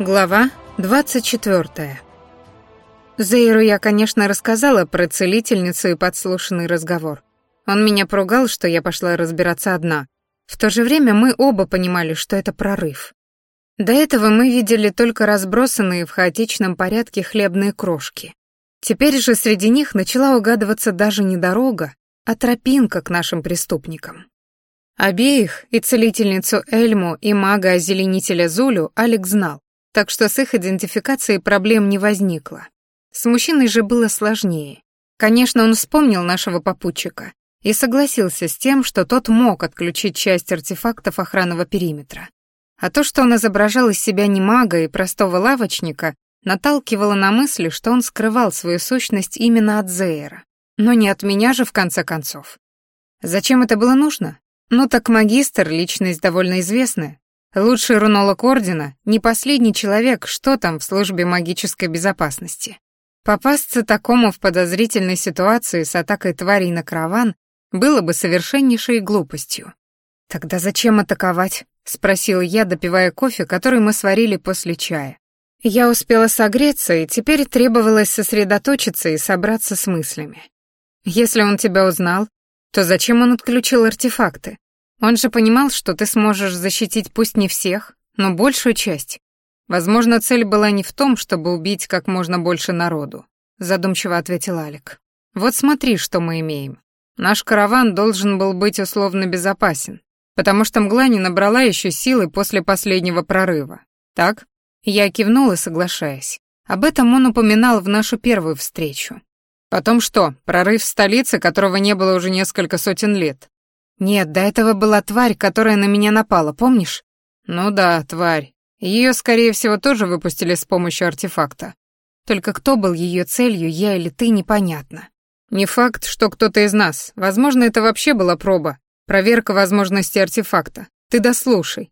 Глава 24. Зейру я, конечно, рассказала про целительницу и подслушанный разговор. Он меня поругал, что я пошла разбираться одна. В то же время мы оба понимали, что это прорыв. До этого мы видели только разбросанные в хаотичном порядке хлебные крошки. Теперь же среди них начала угадываться даже не дорога, а тропинка к нашим преступникам. Обеих, и целительницу Эльму, и мага-озеленителя Зулю, Алекс знал так что с их идентификацией проблем не возникло. С мужчиной же было сложнее. Конечно, он вспомнил нашего попутчика и согласился с тем, что тот мог отключить часть артефактов охранного периметра. А то, что он изображал из себя не мага и простого лавочника, наталкивало на мысли, что он скрывал свою сущность именно от Зейра. Но не от меня же, в конце концов. Зачем это было нужно? Ну так магистр — личность довольно известная, Лучший рунолог Ордена — не последний человек, что там в службе магической безопасности. Попасться такому в подозрительной ситуации с атакой тварей на караван было бы совершеннейшей глупостью. «Тогда зачем атаковать?» — спросил я, допивая кофе, который мы сварили после чая. Я успела согреться, и теперь требовалось сосредоточиться и собраться с мыслями. «Если он тебя узнал, то зачем он отключил артефакты? Он же понимал, что ты сможешь защитить пусть не всех, но большую часть. Возможно, цель была не в том, чтобы убить как можно больше народу, задумчиво ответил Алик. Вот смотри, что мы имеем. Наш караван должен был быть условно безопасен, потому что мгла не набрала еще силы после последнего прорыва. Так? Я кивнула, соглашаясь. Об этом он упоминал в нашу первую встречу. Потом что, прорыв в столице, которого не было уже несколько сотен лет? Нет, до этого была тварь, которая на меня напала, помнишь? Ну да, тварь. Ее, скорее всего, тоже выпустили с помощью артефакта. Только кто был ее целью, я или ты, непонятно. Не факт, что кто-то из нас. Возможно, это вообще была проба. Проверка возможности артефакта. Ты дослушай.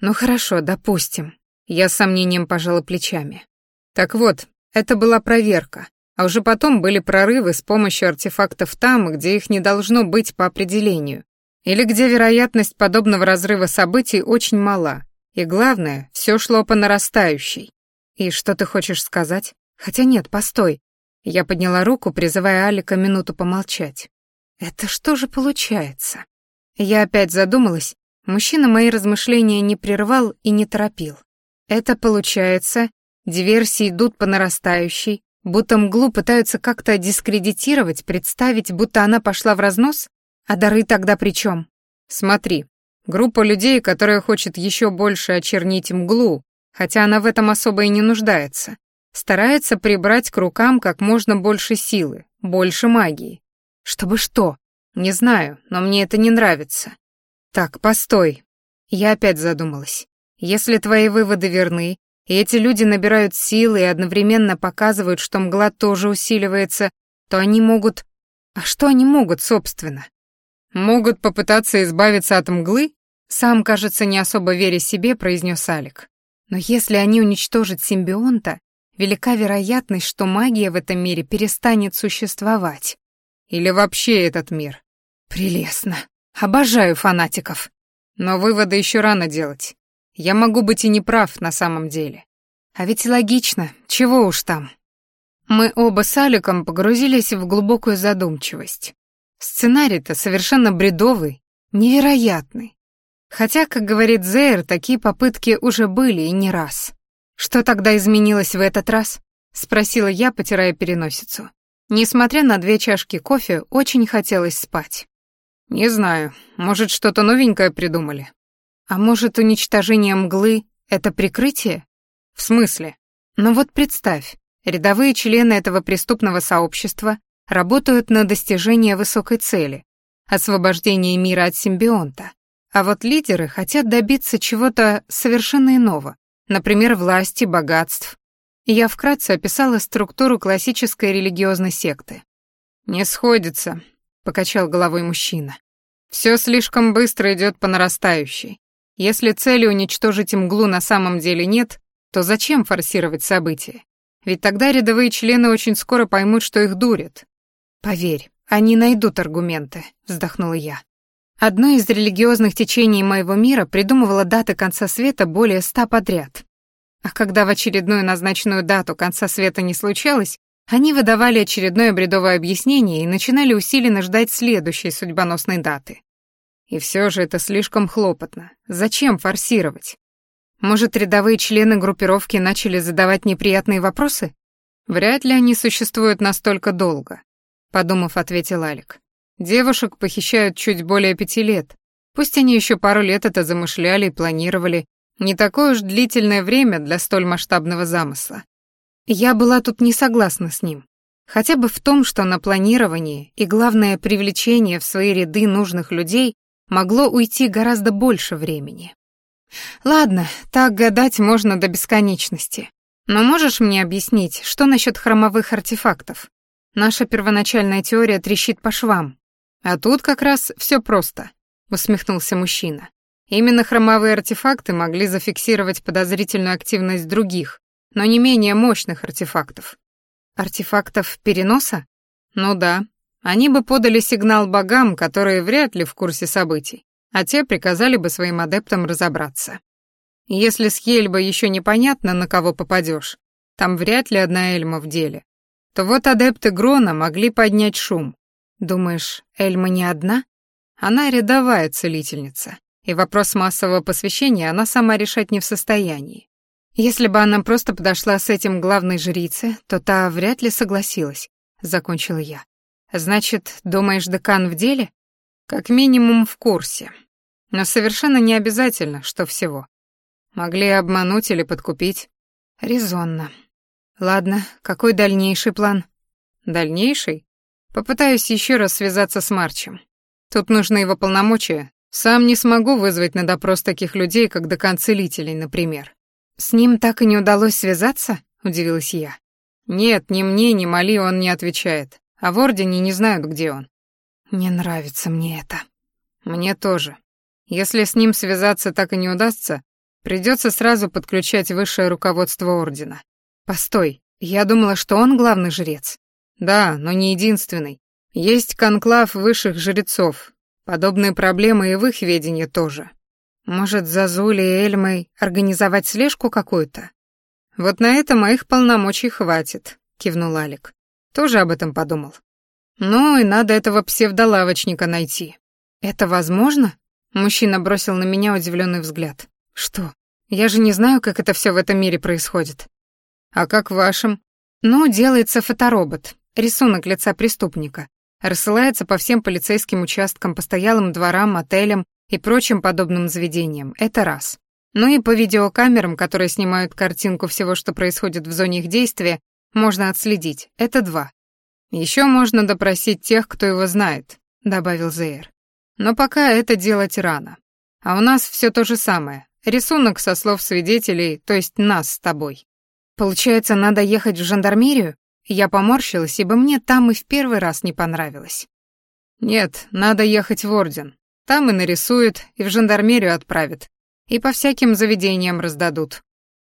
Ну хорошо, допустим. Я с сомнением пожала плечами. Так вот, это была проверка. А уже потом были прорывы с помощью артефактов там, где их не должно быть по определению или где вероятность подобного разрыва событий очень мала, и главное, все шло по нарастающей. И что ты хочешь сказать? Хотя нет, постой. Я подняла руку, призывая Алика минуту помолчать. Это что же получается? Я опять задумалась. Мужчина мои размышления не прервал и не торопил. Это получается, диверсии идут по нарастающей, будто мглу пытаются как-то дискредитировать, представить, будто она пошла в разнос? А дары тогда при чем? Смотри, группа людей, которая хочет еще больше очернить мглу, хотя она в этом особо и не нуждается, старается прибрать к рукам как можно больше силы, больше магии. Чтобы что? Не знаю, но мне это не нравится. Так, постой. Я опять задумалась. Если твои выводы верны, и эти люди набирают силы и одновременно показывают, что мгла тоже усиливается, то они могут... А что они могут, собственно? «Могут попытаться избавиться от мглы?» Сам, кажется, не особо веря себе, произнес Алик. «Но если они уничтожат симбионта, велика вероятность, что магия в этом мире перестанет существовать. Или вообще этот мир. Прелестно. Обожаю фанатиков. Но выводы еще рано делать. Я могу быть и неправ на самом деле. А ведь логично, чего уж там. Мы оба с Аликом погрузились в глубокую задумчивость. Сценарий-то совершенно бредовый, невероятный. Хотя, как говорит Зейр, такие попытки уже были и не раз. Что тогда изменилось в этот раз? Спросила я, потирая переносицу. Несмотря на две чашки кофе, очень хотелось спать. Не знаю, может, что-то новенькое придумали. А может, уничтожение мглы — это прикрытие? В смысле? Ну вот представь, рядовые члены этого преступного сообщества работают на достижение высокой цели — освобождение мира от симбионта. А вот лидеры хотят добиться чего-то совершенно иного, например, власти, богатств. Я вкратце описала структуру классической религиозной секты. «Не сходится», — покачал головой мужчина. «Все слишком быстро идет по нарастающей. Если цели уничтожить мглу на самом деле нет, то зачем форсировать события? Ведь тогда рядовые члены очень скоро поймут, что их дурят, «Поверь, они найдут аргументы», — вздохнула я. Одно из религиозных течений моего мира придумывало даты конца света более ста подряд. А когда в очередную назначенную дату конца света не случалось, они выдавали очередное бредовое объяснение и начинали усиленно ждать следующей судьбоносной даты. И все же это слишком хлопотно. Зачем форсировать? Может, рядовые члены группировки начали задавать неприятные вопросы? Вряд ли они существуют настолько долго, подумав, ответил Алик. Девушек похищают чуть более пяти лет. Пусть они еще пару лет это замышляли и планировали. Не такое уж длительное время для столь масштабного замысла. Я была тут не согласна с ним. Хотя бы в том, что на планирование и, главное, привлечение в свои ряды нужных людей могло уйти гораздо больше времени. Ладно, так гадать можно до бесконечности. Но можешь мне объяснить, что насчет хромовых артефактов? Наша первоначальная теория трещит по швам. А тут как раз все просто, усмехнулся мужчина. Именно хромовые артефакты могли зафиксировать подозрительную активность других, но не менее мощных артефактов. Артефактов переноса? Ну да. Они бы подали сигнал богам, которые вряд ли в курсе событий, а те приказали бы своим адептам разобраться. Если с Ельба еще непонятно, на кого попадешь, там вряд ли одна Эльма в деле, то вот адепты Грона могли поднять шум. Думаешь, Эльма не одна? Она рядовая целительница, и вопрос массового посвящения она сама решать не в состоянии. Если бы она просто подошла с этим главной жрице, то та вряд ли согласилась, закончила я. Значит, думаешь, декан в деле? Как минимум в курсе. Но совершенно не обязательно, что всего. Могли обмануть или подкупить. Резонно. Ладно, какой дальнейший план? Дальнейший? Попытаюсь еще раз связаться с Марчем. Тут нужны его полномочия. Сам не смогу вызвать на допрос таких людей, как целителей, например. С ним так и не удалось связаться? Удивилась я. Нет, ни мне, ни Мали он не отвечает. А в Ордене не знают, где он. Не нравится мне это. Мне тоже. Если с ним связаться так и не удастся, Придется сразу подключать высшее руководство ордена. Постой, я думала, что он главный жрец. Да, но не единственный. Есть конклав высших жрецов. Подобные проблемы и в их ведении тоже. Может, за Зули и Эльмой организовать слежку какую-то? Вот на это моих полномочий хватит, кивнул Алик. Тоже об этом подумал. Ну и надо этого псевдолавочника найти. Это возможно? Мужчина бросил на меня удивленный взгляд. Что? Я же не знаю, как это все в этом мире происходит. А как в вашем? Ну, делается фоторобот, рисунок лица преступника. Рассылается по всем полицейским участкам, постоялым дворам, отелям и прочим подобным заведениям. Это раз. Ну и по видеокамерам, которые снимают картинку всего, что происходит в зоне их действия, можно отследить. Это два. Еще можно допросить тех, кто его знает, добавил Зейр. Но пока это делать рано. А у нас все то же самое. Рисунок со слов свидетелей, то есть нас с тобой. Получается, надо ехать в жандармерию? Я поморщилась, ибо мне там и в первый раз не понравилось. Нет, надо ехать в Орден. Там и нарисуют, и в жандармерию отправят. И по всяким заведениям раздадут.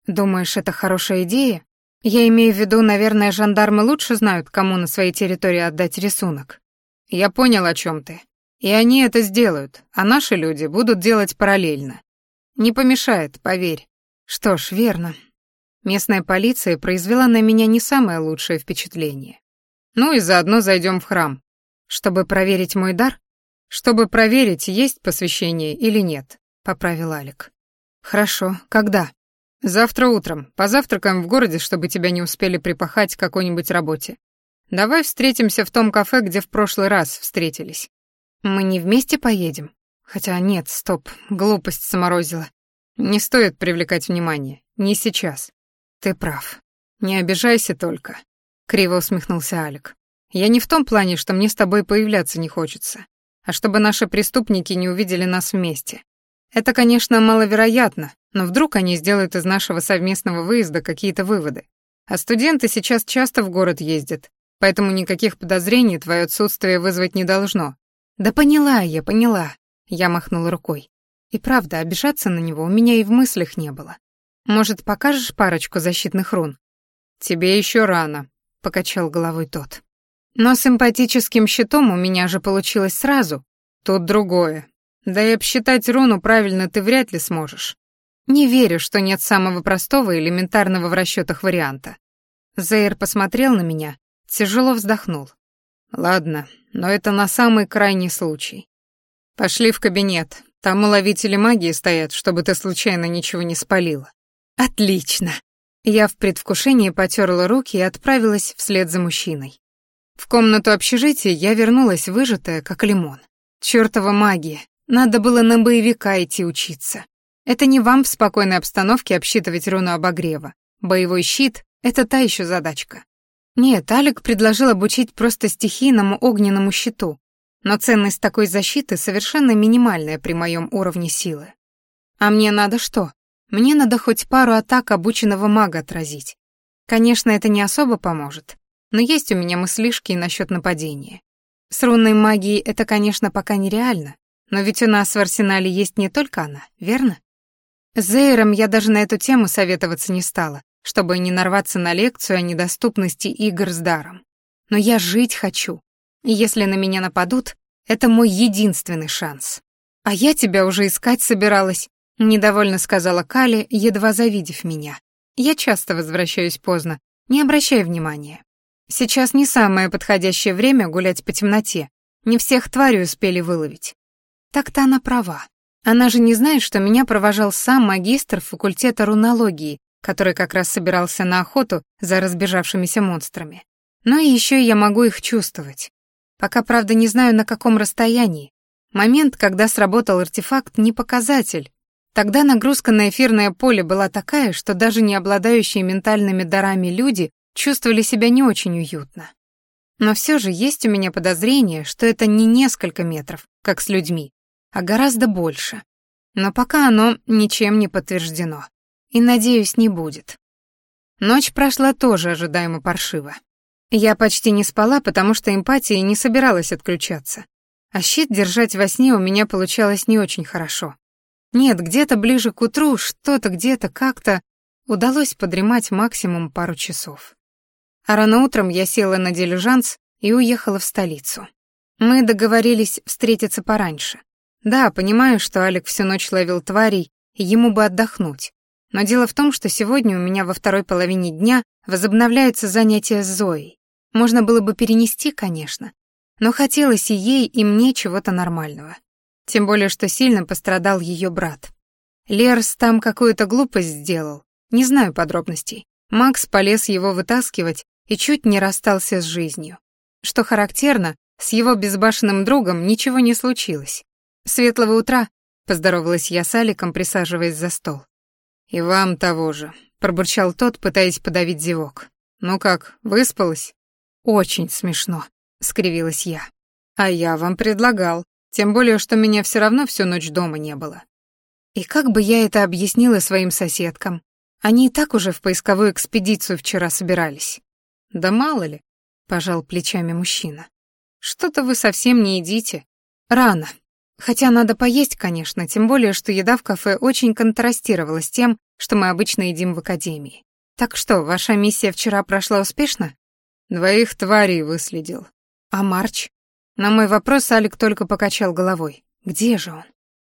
Думаешь, это хорошая идея? Я имею в виду, наверное, жандармы лучше знают, кому на своей территории отдать рисунок. Я понял, о чем ты. И они это сделают, а наши люди будут делать параллельно. Не помешает, поверь. Что ж, верно. Местная полиция произвела на меня не самое лучшее впечатление. Ну и заодно зайдем в храм. Чтобы проверить мой дар? Чтобы проверить, есть посвящение или нет, поправил Алик. Хорошо, когда? Завтра утром. Позавтракаем в городе, чтобы тебя не успели припахать к какой-нибудь работе. Давай встретимся в том кафе, где в прошлый раз встретились. Мы не вместе поедем? Хотя нет, стоп, глупость заморозила. Не стоит привлекать внимание, не сейчас. Ты прав. Не обижайся только. Криво усмехнулся Алик. Я не в том плане, что мне с тобой появляться не хочется, а чтобы наши преступники не увидели нас вместе. Это, конечно, маловероятно, но вдруг они сделают из нашего совместного выезда какие-то выводы. А студенты сейчас часто в город ездят, поэтому никаких подозрений твое отсутствие вызвать не должно. Да поняла я, поняла. Я махнула рукой. И правда, обижаться на него у меня и в мыслях не было. Может, покажешь парочку защитных рун? Тебе еще рано, покачал головой тот. Но симпатическим щитом у меня же получилось сразу. Тут другое. Да и обсчитать руну правильно ты вряд ли сможешь. Не верю, что нет самого простого и элементарного в расчетах варианта. Зейр посмотрел на меня, тяжело вздохнул. Ладно, но это на самый крайний случай. Пошли в кабинет. Там уловители магии стоят, чтобы ты случайно ничего не спалила. Отлично. Я в предвкушении потерла руки и отправилась вслед за мужчиной. В комнату общежития я вернулась выжатая, как лимон. Чёртова магия. Надо было на боевика идти учиться. Это не вам в спокойной обстановке обсчитывать руну обогрева. Боевой щит — это та еще задачка. Нет, Алик предложил обучить просто стихийному огненному щиту, но ценность такой защиты совершенно минимальная при моем уровне силы. А мне надо что? Мне надо хоть пару атак обученного мага отразить. Конечно, это не особо поможет, но есть у меня мыслишки насчет нападения. С рунной магией это, конечно, пока нереально, но ведь у нас в арсенале есть не только она, верно? С Зейром я даже на эту тему советоваться не стала, чтобы не нарваться на лекцию о недоступности игр с даром. Но я жить хочу, и если на меня нападут, это мой единственный шанс. А я тебя уже искать собиралась, недовольно сказала Кали, едва завидев меня. Я часто возвращаюсь поздно, не обращай внимания. Сейчас не самое подходящее время гулять по темноте. Не всех тварей успели выловить. Так-то она права. Она же не знает, что меня провожал сам магистр факультета рунологии, который как раз собирался на охоту за разбежавшимися монстрами. Но еще я могу их чувствовать. Пока, правда, не знаю, на каком расстоянии. Момент, когда сработал артефакт, не показатель. Тогда нагрузка на эфирное поле была такая, что даже не обладающие ментальными дарами люди чувствовали себя не очень уютно. Но все же есть у меня подозрение, что это не несколько метров, как с людьми, а гораздо больше. Но пока оно ничем не подтверждено. И, надеюсь, не будет. Ночь прошла тоже ожидаемо паршиво. Я почти не спала, потому что эмпатия не собиралась отключаться. А щит держать во сне у меня получалось не очень хорошо. Нет, где-то ближе к утру, что-то где-то как-то удалось подремать максимум пару часов. А рано утром я села на дилижанс и уехала в столицу. Мы договорились встретиться пораньше. Да, понимаю, что Алик всю ночь ловил тварей, и ему бы отдохнуть. Но дело в том, что сегодня у меня во второй половине дня возобновляются занятия с Зоей. Можно было бы перенести, конечно, но хотелось и ей, и мне чего-то нормального. Тем более, что сильно пострадал ее брат. Лерс там какую-то глупость сделал, не знаю подробностей. Макс полез его вытаскивать и чуть не расстался с жизнью. Что характерно, с его безбашенным другом ничего не случилось. «Светлого утра», — поздоровалась я с Аликом, присаживаясь за стол. «И вам того же», — пробурчал тот, пытаясь подавить зевок. «Ну как, выспалась?» «Очень смешно», — скривилась я. «А я вам предлагал, тем более, что меня все равно всю ночь дома не было». И как бы я это объяснила своим соседкам? Они и так уже в поисковую экспедицию вчера собирались. «Да мало ли», — пожал плечами мужчина. «Что-то вы совсем не едите. Рано. Хотя надо поесть, конечно, тем более, что еда в кафе очень контрастировала с тем, что мы обычно едим в академии. Так что, ваша миссия вчера прошла успешно? Двоих тварей выследил. А Марч? На мой вопрос Алик только покачал головой. Где же он?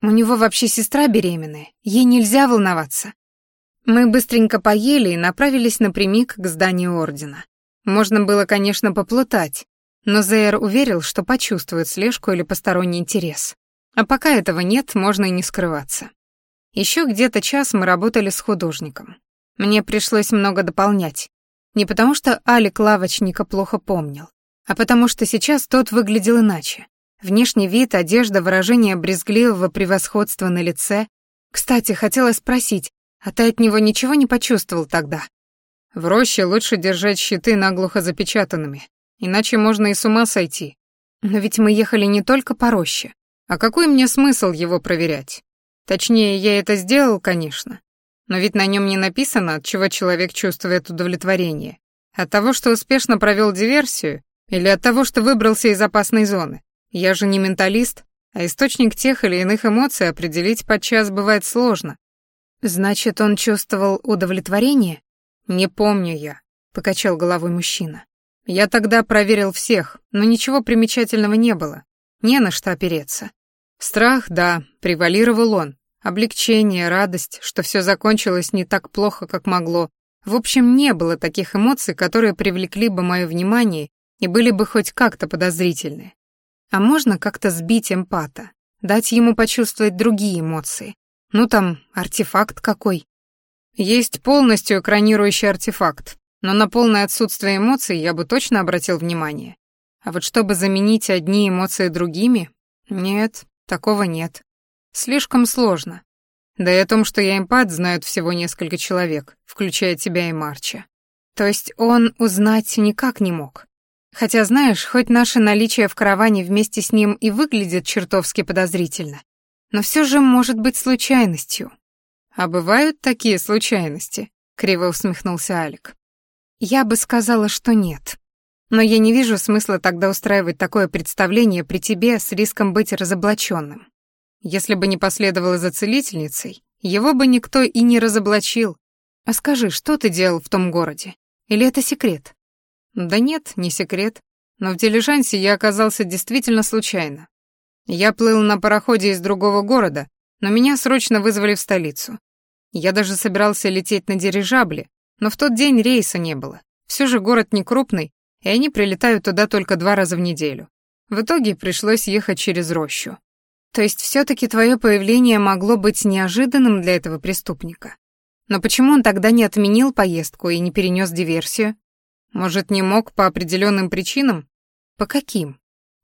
У него вообще сестра беременная, ей нельзя волноваться. Мы быстренько поели и направились напрямик к зданию Ордена. Можно было, конечно, поплутать, но Зейр уверил, что почувствует слежку или посторонний интерес. А пока этого нет, можно и не скрываться. Еще где-то час мы работали с художником. Мне пришлось много дополнять, не потому что Алик лавочника плохо помнил, а потому что сейчас тот выглядел иначе. Внешний вид, одежда, выражение брезгливого превосходства на лице. Кстати, хотела спросить, а ты от него ничего не почувствовал тогда? В роще лучше держать щиты наглухо запечатанными, иначе можно и с ума сойти. Но ведь мы ехали не только по роще. А какой мне смысл его проверять? Точнее, я это сделал, конечно. Но ведь на нем не написано, от чего человек чувствует удовлетворение. От того, что успешно провел диверсию, или от того, что выбрался из опасной зоны. Я же не менталист, а источник тех или иных эмоций определить подчас бывает сложно. Значит, он чувствовал удовлетворение? Не помню я, покачал головой мужчина. Я тогда проверил всех, но ничего примечательного не было. Не на что опереться. Страх, да, превалировал он, Облегчение, радость, что все закончилось не так плохо, как могло. В общем, не было таких эмоций, которые привлекли бы мое внимание и были бы хоть как-то подозрительны. А можно как-то сбить эмпата, дать ему почувствовать другие эмоции. Ну там, артефакт какой. Есть полностью экранирующий артефакт, но на полное отсутствие эмоций я бы точно обратил внимание. А вот чтобы заменить одни эмоции другими, нет, такого нет. Слишком сложно. Да и о том, что я эмпат, знают всего несколько человек, включая тебя и Марча. То есть он узнать никак не мог. Хотя, знаешь, хоть наше наличие в караване вместе с ним и выглядит чертовски подозрительно, но все же может быть случайностью. А бывают такие случайности, криво усмехнулся Алик. Я бы сказала, что нет. Но я не вижу смысла тогда устраивать такое представление при тебе с риском быть разоблаченным. Если бы не последовала за целительницей, его бы никто и не разоблачил. А скажи, что ты делал в том городе? Или это секрет? Да нет, не секрет. Но в дилижансе я оказался действительно случайно. Я плыл на пароходе из другого города, но меня срочно вызвали в столицу. Я даже собирался лететь на дирижабле, но в тот день рейса не было. Все же город не крупный, и они прилетают туда только два раза в неделю. В итоге пришлось ехать через рощу. То есть все-таки твое появление могло быть неожиданным для этого преступника. Но почему он тогда не отменил поездку и не перенес диверсию? Может, не мог по определенным причинам? По каким?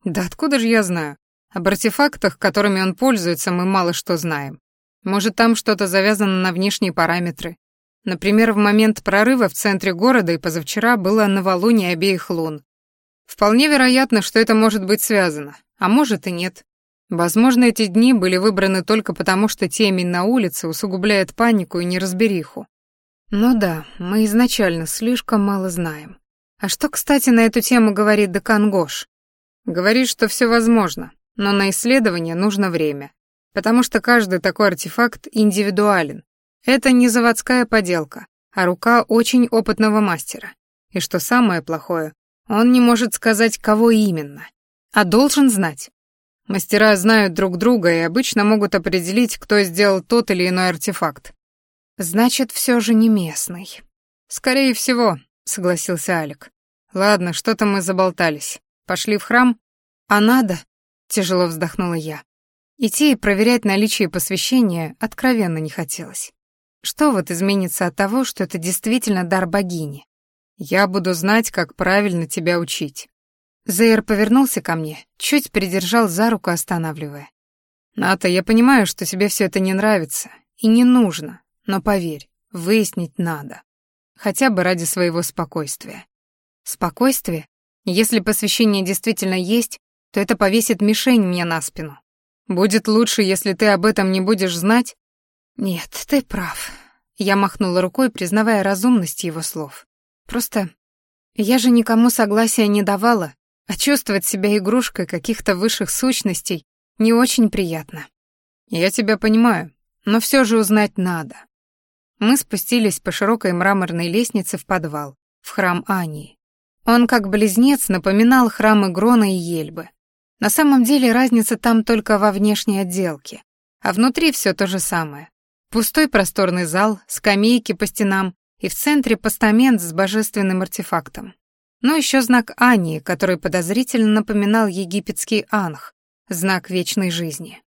Да откуда же я знаю? Об артефактах, которыми он пользуется, мы мало что знаем. Может, там что-то завязано на внешние параметры. Например, в момент прорыва в центре города и позавчера было новолуние обеих лун. Вполне вероятно, что это может быть связано, а может и нет. Возможно, эти дни были выбраны только потому, что темень на улице усугубляет панику и неразбериху. Ну да, мы изначально слишком мало знаем. А что, кстати, на эту тему говорит Декан Гош? Говорит, что все возможно, но на исследование нужно время, потому что каждый такой артефакт индивидуален. Это не заводская поделка, а рука очень опытного мастера. И что самое плохое, он не может сказать, кого именно, а должен знать. Мастера знают друг друга и обычно могут определить, кто сделал тот или иной артефакт. Значит, все же не местный. Скорее всего, согласился Алик. Ладно, что-то мы заболтались. Пошли в храм? А надо? Тяжело вздохнула я. Идти и проверять наличие посвящения откровенно не хотелось. Что вот изменится от того, что это действительно дар богини? Я буду знать, как правильно тебя учить. Зейр повернулся ко мне, чуть придержал за руку, останавливая. «Ната, я понимаю, что тебе все это не нравится и не нужно, но поверь, выяснить надо. Хотя бы ради своего спокойствия». «Спокойствие? Если посвящение действительно есть, то это повесит мишень мне на спину. Будет лучше, если ты об этом не будешь знать?» «Нет, ты прав». Я махнула рукой, признавая разумность его слов. «Просто я же никому согласия не давала, а чувствовать себя игрушкой каких-то высших сущностей не очень приятно. Я тебя понимаю, но все же узнать надо. Мы спустились по широкой мраморной лестнице в подвал, в храм Ании. Он как близнец напоминал храмы Грона и Ельбы. На самом деле разница там только во внешней отделке, а внутри все то же самое. Пустой просторный зал, скамейки по стенам и в центре постамент с божественным артефактом но еще знак Ани, который подозрительно напоминал египетский анх, знак вечной жизни.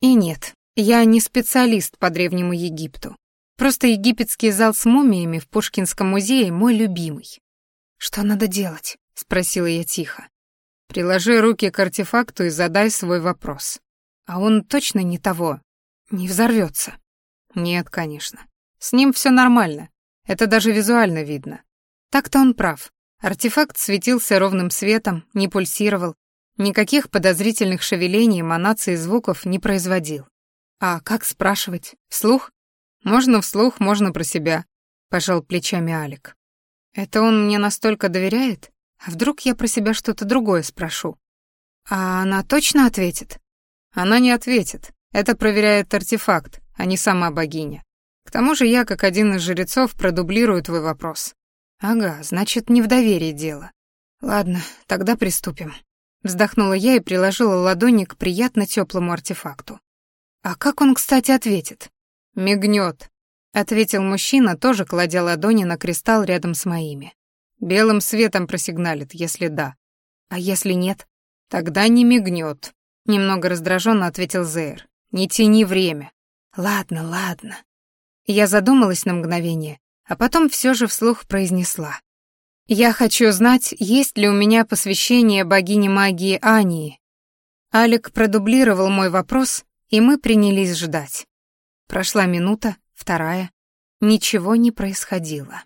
И нет, я не специалист по Древнему Египту. Просто египетский зал с мумиями в Пушкинском музее мой любимый. «Что надо делать?» — спросила я тихо. «Приложи руки к артефакту и задай свой вопрос. А он точно не того, не взорвется?» «Нет, конечно. С ним все нормально. Это даже визуально видно. Так-то он прав. Артефакт светился ровным светом, не пульсировал, никаких подозрительных шевелений, эманаций звуков не производил. А как спрашивать? Вслух? Можно вслух, можно про себя, пожал плечами Алик. Это он мне настолько доверяет? А вдруг я про себя что-то другое спрошу? А она точно ответит? Она не ответит. Это проверяет артефакт, а не сама богиня. К тому же я, как один из жрецов, продублирую твой вопрос. Ага, значит, не в доверии дело. Ладно, тогда приступим. Вздохнула я и приложила ладони к приятно теплому артефакту. А как он, кстати, ответит? Мигнет, ответил мужчина, тоже кладя ладони на кристалл рядом с моими. Белым светом просигналит, если да. А если нет? Тогда не мигнет. Немного раздраженно ответил Зейр. Не тяни время. Ладно, ладно. Я задумалась на мгновение, а потом все же вслух произнесла. Я хочу знать, есть ли у меня посвящение богине магии Ании. Алик продублировал мой вопрос, и мы принялись ждать. Прошла минута, вторая. Ничего не происходило.